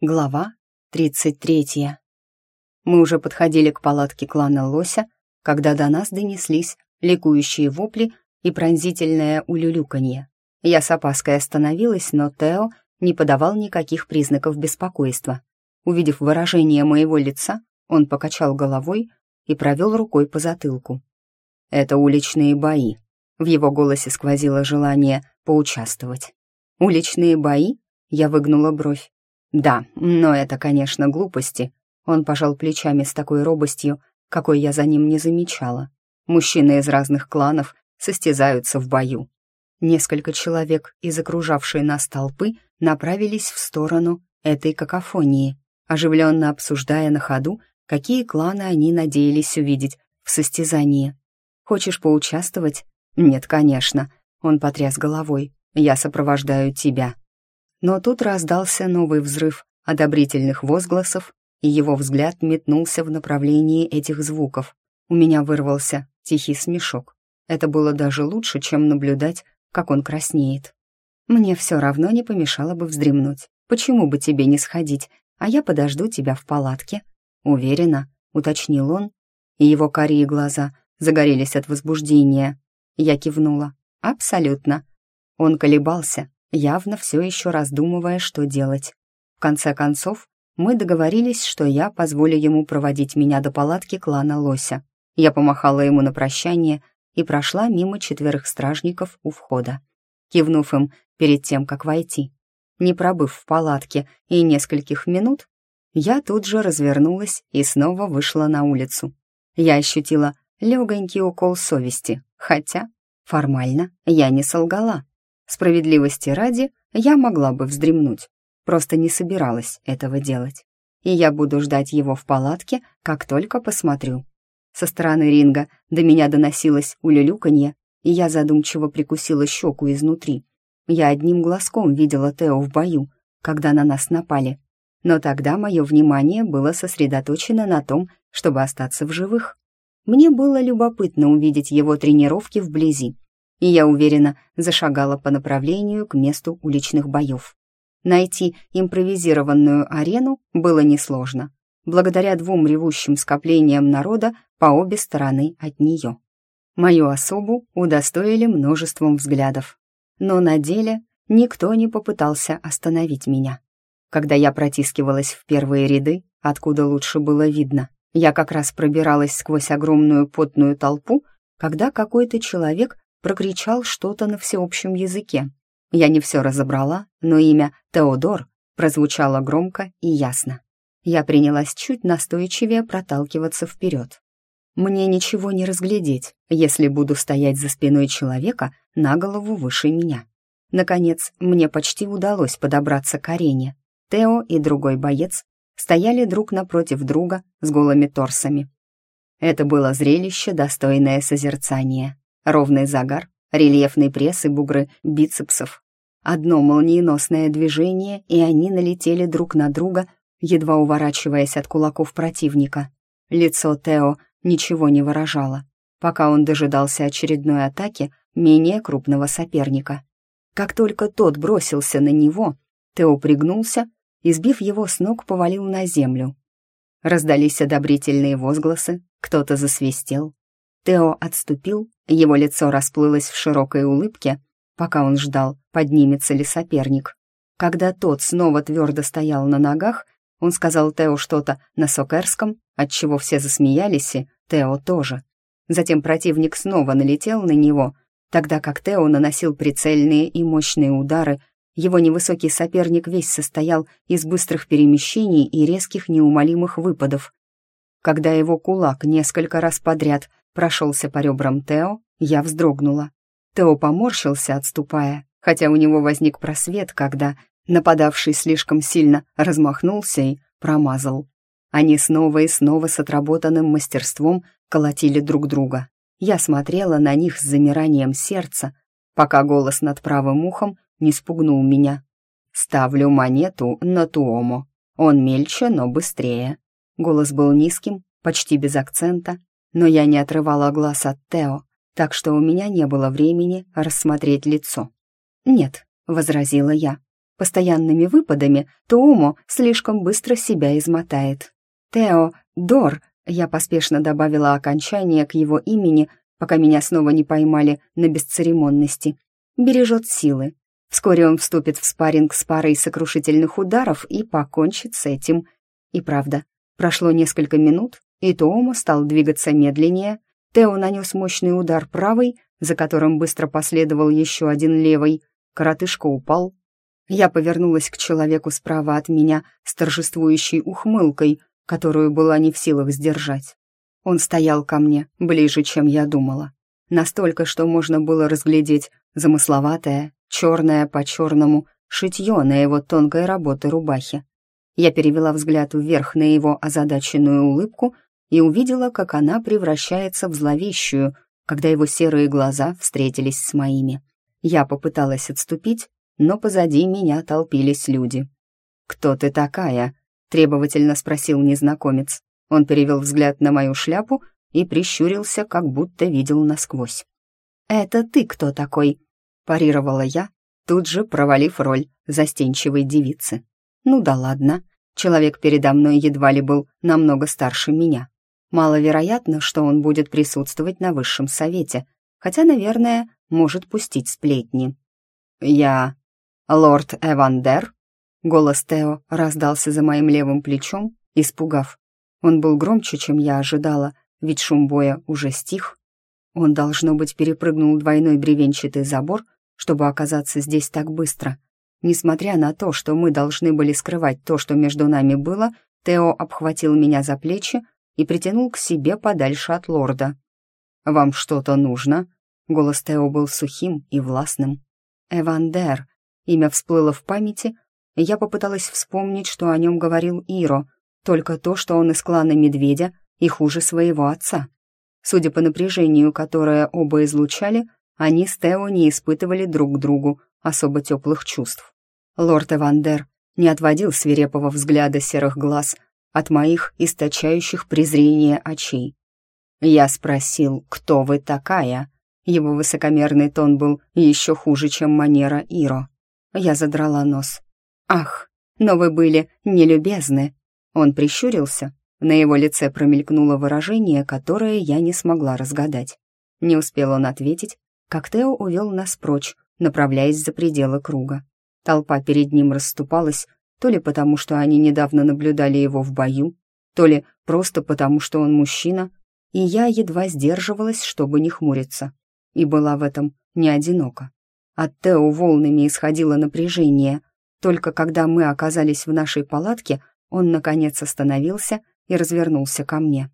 Глава 33. Мы уже подходили к палатке клана Лося, когда до нас донеслись ликующие вопли и пронзительное улюлюканье. Я с опаской остановилась, но Тео не подавал никаких признаков беспокойства. Увидев выражение моего лица, он покачал головой и провел рукой по затылку. «Это уличные бои». В его голосе сквозило желание поучаствовать. «Уличные бои?» Я выгнула бровь. «Да, но это, конечно, глупости». Он пожал плечами с такой робостью, какой я за ним не замечала. Мужчины из разных кланов состязаются в бою. Несколько человек из окружавшей нас толпы направились в сторону этой какофонии, оживленно обсуждая на ходу, какие кланы они надеялись увидеть в состязании. «Хочешь поучаствовать?» «Нет, конечно», — он потряс головой. «Я сопровождаю тебя». Но тут раздался новый взрыв одобрительных возгласов, и его взгляд метнулся в направлении этих звуков. У меня вырвался тихий смешок. Это было даже лучше, чем наблюдать, как он краснеет. Мне все равно не помешало бы вздремнуть. Почему бы тебе не сходить, а я подожду тебя в палатке? Уверена, уточнил он, и его карие глаза загорелись от возбуждения. Я кивнула. Абсолютно. Он колебался, явно все еще раздумывая, что делать. В конце концов, мы договорились, что я позволю ему проводить меня до палатки клана Лося. Я помахала ему на прощание и прошла мимо четверых стражников у входа, кивнув им перед тем, как войти. Не пробыв в палатке и нескольких минут, я тут же развернулась и снова вышла на улицу. Я ощутила легонький укол совести, хотя формально я не солгала. Справедливости ради, я могла бы вздремнуть, просто не собиралась этого делать. И я буду ждать его в палатке, как только посмотрю. Со стороны ринга до меня доносилось улюлюканье, и я задумчиво прикусила щеку изнутри. Я одним глазком видела Тео в бою, когда на нас напали. Но тогда мое внимание было сосредоточено на том, чтобы остаться в живых. Мне было любопытно увидеть его тренировки вблизи, и я уверенно зашагала по направлению к месту уличных боев. Найти импровизированную арену было несложно, благодаря двум ревущим скоплениям народа по обе стороны от нее. Мою особу удостоили множеством взглядов, но на деле никто не попытался остановить меня. Когда я протискивалась в первые ряды, откуда лучше было видно, я как раз пробиралась сквозь огромную потную толпу, когда какой-то человек прокричал что-то на всеобщем языке. Я не все разобрала, но имя Теодор прозвучало громко и ясно. Я принялась чуть настойчивее проталкиваться вперед. Мне ничего не разглядеть, если буду стоять за спиной человека на голову выше меня. Наконец, мне почти удалось подобраться к арене. Тео и другой боец стояли друг напротив друга с голыми торсами. Это было зрелище, достойное созерцания ровный загар, рельефный пресс и бугры бицепсов. Одно молниеносное движение, и они налетели друг на друга, едва уворачиваясь от кулаков противника. Лицо Тео ничего не выражало, пока он дожидался очередной атаки менее крупного соперника. Как только тот бросился на него, Тео пригнулся и, сбив его с ног, повалил на землю. Раздались одобрительные возгласы, кто-то засвистел. Тео отступил его лицо расплылось в широкой улыбке, пока он ждал, поднимется ли соперник. Когда тот снова твердо стоял на ногах, он сказал Тео что-то на сокерском, отчего все засмеялись, и Тео тоже. Затем противник снова налетел на него, тогда как Тео наносил прицельные и мощные удары, его невысокий соперник весь состоял из быстрых перемещений и резких неумолимых выпадов. Когда его кулак несколько раз подряд прошелся по ребрам Тео, я вздрогнула. Тео поморщился, отступая, хотя у него возник просвет, когда нападавший слишком сильно размахнулся и промазал. Они снова и снова с отработанным мастерством колотили друг друга. Я смотрела на них с замиранием сердца, пока голос над правым ухом не спугнул меня. «Ставлю монету на Туомо. Он мельче, но быстрее». Голос был низким, почти без акцента, но я не отрывала глаз от Тео, так что у меня не было времени рассмотреть лицо. «Нет», — возразила я, Постоянными выпадами Тоомо слишком быстро себя измотает. Тео, Дор, я поспешно добавила окончание к его имени, пока меня снова не поймали на бесцеремонности. Бережет силы. Вскоре он вступит в спарринг с парой сокрушительных ударов и покончит с этим. И правда, прошло несколько минут, и Тоомо стал двигаться медленнее. Тео нанес мощный удар правой, за которым быстро последовал еще один левый. Коротышка упал, я повернулась к человеку справа от меня с торжествующей ухмылкой, которую была не в силах сдержать. Он стоял ко мне ближе, чем я думала. Настолько, что можно было разглядеть замысловатое, черное по черному, шитье на его тонкой работы рубахе. Я перевела взгляд вверх на его озадаченную улыбку и увидела, как она превращается в зловещую, когда его серые глаза встретились с моими. Я попыталась отступить, но позади меня толпились люди. «Кто ты такая?» — требовательно спросил незнакомец. Он перевел взгляд на мою шляпу и прищурился, как будто видел насквозь. «Это ты кто такой?» — парировала я, тут же провалив роль застенчивой девицы. «Ну да ладно, человек передо мной едва ли был намного старше меня. Маловероятно, что он будет присутствовать на высшем совете, хотя, наверное, может пустить сплетни. «Я «Лорд Эвандер?» Голос Тео раздался за моим левым плечом, испугав. Он был громче, чем я ожидала, ведь шум боя уже стих. Он, должно быть, перепрыгнул двойной бревенчатый забор, чтобы оказаться здесь так быстро. Несмотря на то, что мы должны были скрывать то, что между нами было, Тео обхватил меня за плечи и притянул к себе подальше от лорда. «Вам что-то нужно?» Голос Тео был сухим и властным. «Эвандер», Имя всплыло в памяти, я попыталась вспомнить, что о нем говорил Иро, только то, что он из клана Медведя и хуже своего отца. Судя по напряжению, которое оба излучали, они с Тео не испытывали друг к другу особо теплых чувств. Лорд Эвандер не отводил свирепого взгляда серых глаз от моих источающих презрение очей. Я спросил, кто вы такая? Его высокомерный тон был еще хуже, чем манера Иро. Я задрала нос. «Ах, но вы были нелюбезны!» Он прищурился. На его лице промелькнуло выражение, которое я не смогла разгадать. Не успел он ответить, как Тео увел нас прочь, направляясь за пределы круга. Толпа перед ним расступалась, то ли потому, что они недавно наблюдали его в бою, то ли просто потому, что он мужчина, и я едва сдерживалась, чтобы не хмуриться, и была в этом не одинока. От Тео волнами исходило напряжение. Только когда мы оказались в нашей палатке, он, наконец, остановился и развернулся ко мне.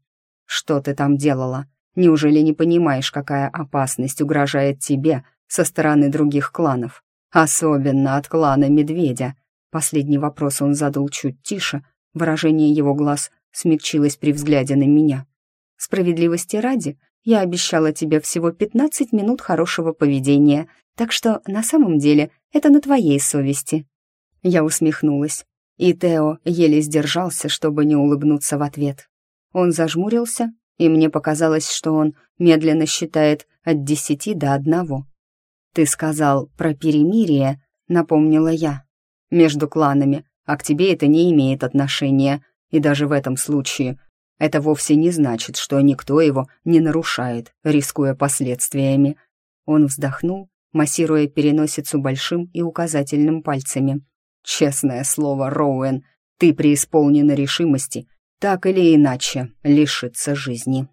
«Что ты там делала? Неужели не понимаешь, какая опасность угрожает тебе со стороны других кланов? Особенно от клана Медведя?» Последний вопрос он задал чуть тише, выражение его глаз смягчилось при взгляде на меня. «Справедливости ради, я обещала тебе всего 15 минут хорошего поведения, так что на самом деле это на твоей совести». Я усмехнулась, и Тео еле сдержался, чтобы не улыбнуться в ответ. Он зажмурился, и мне показалось, что он медленно считает от десяти до одного. «Ты сказал про перемирие», — напомнила я. «Между кланами, а к тебе это не имеет отношения, и даже в этом случае это вовсе не значит, что никто его не нарушает, рискуя последствиями». Он вздохнул массируя переносицу большим и указательным пальцами. «Честное слово, Роуэн, ты преисполнена решимости, так или иначе, лишиться жизни».